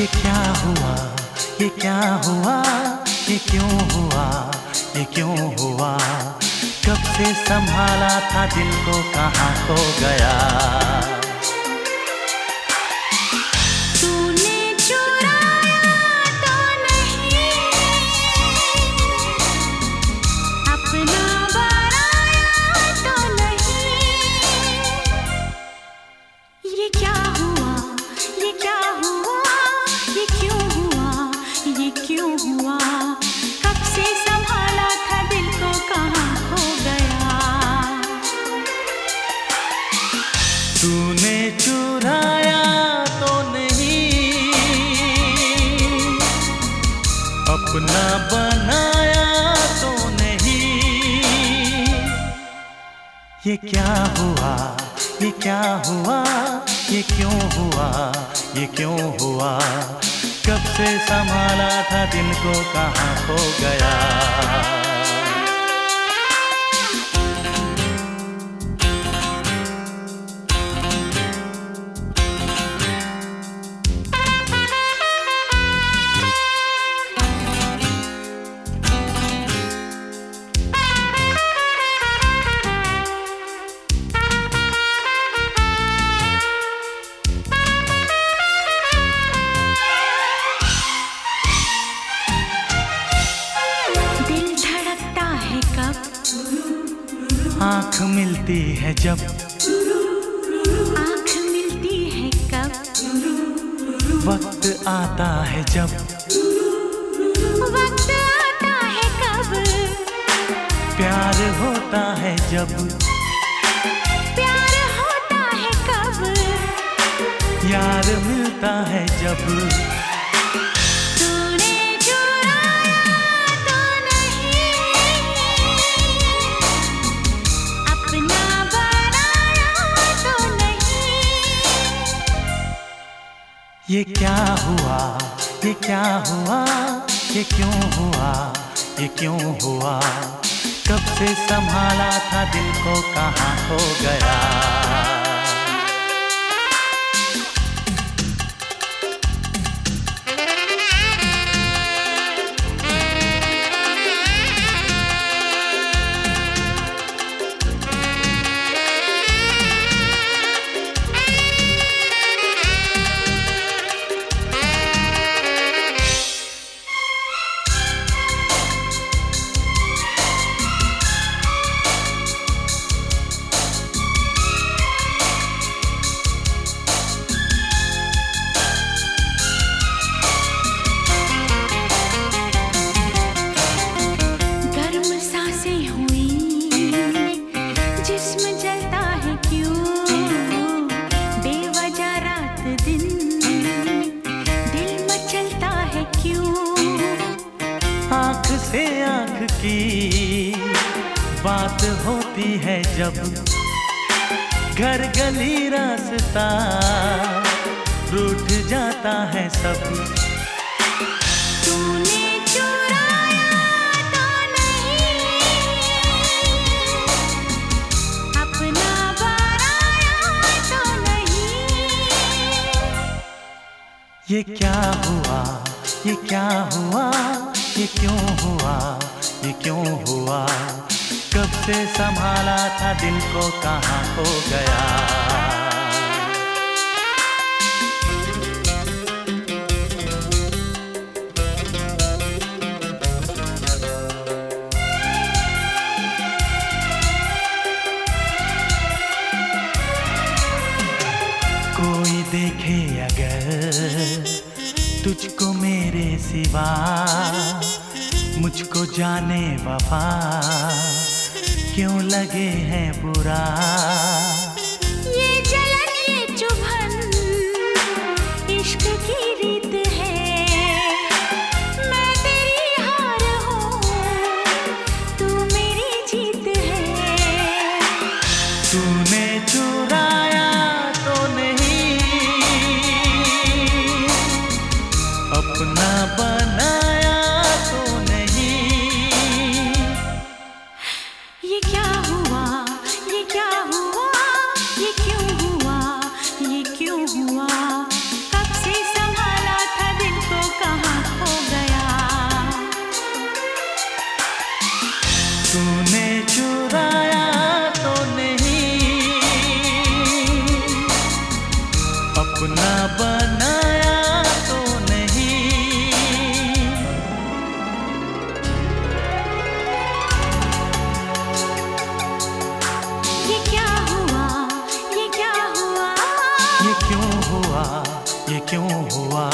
ये क्या हुआ? ये क्या हुआ? ये क्यों हुआ? ये क्यों हुआ? कब से संभाला था दिल को? कहाँ खो गया? ये क्या हुआ? ये क्या हुआ? ये क्यों हुआ? ये क्यों हुआ? कब से संभाला था दिन को? कहाँ खो गया? आँख मिलती है जब। आँख मिलती है कब? वक्त आता है जब। वक्त आता है कब? प्यार होता है जब। प्यार होता है कब? यार मिलता है जब। ये क्या हुआ? ये क्या हुआ? ये क्यों हुआ? ये क्यों हुआ? कब से संभाला था दिल को? कहाँ खो गया? से आँख की बात होती है जब घर गली रास्ता रूठ जाता है सब। तूने चुराया तो नहीं अपना बनाया तो नहीं। ये क्या हुआ? ये क्या हुआ? ये क्यों हुआ ये क्यों हुआ? कब से संभाला था दिल को, कहाँ हो गया? कोई देखे अगर तुझको मेरे सिवा मुझको जाने वफा क्यों लगे हैं बुरा? बनाया तो नहीं। क्या हुआ? ये क्या हुआ? ये क्यों हुआ? ये क्यों हुआ? क्यों हुआ?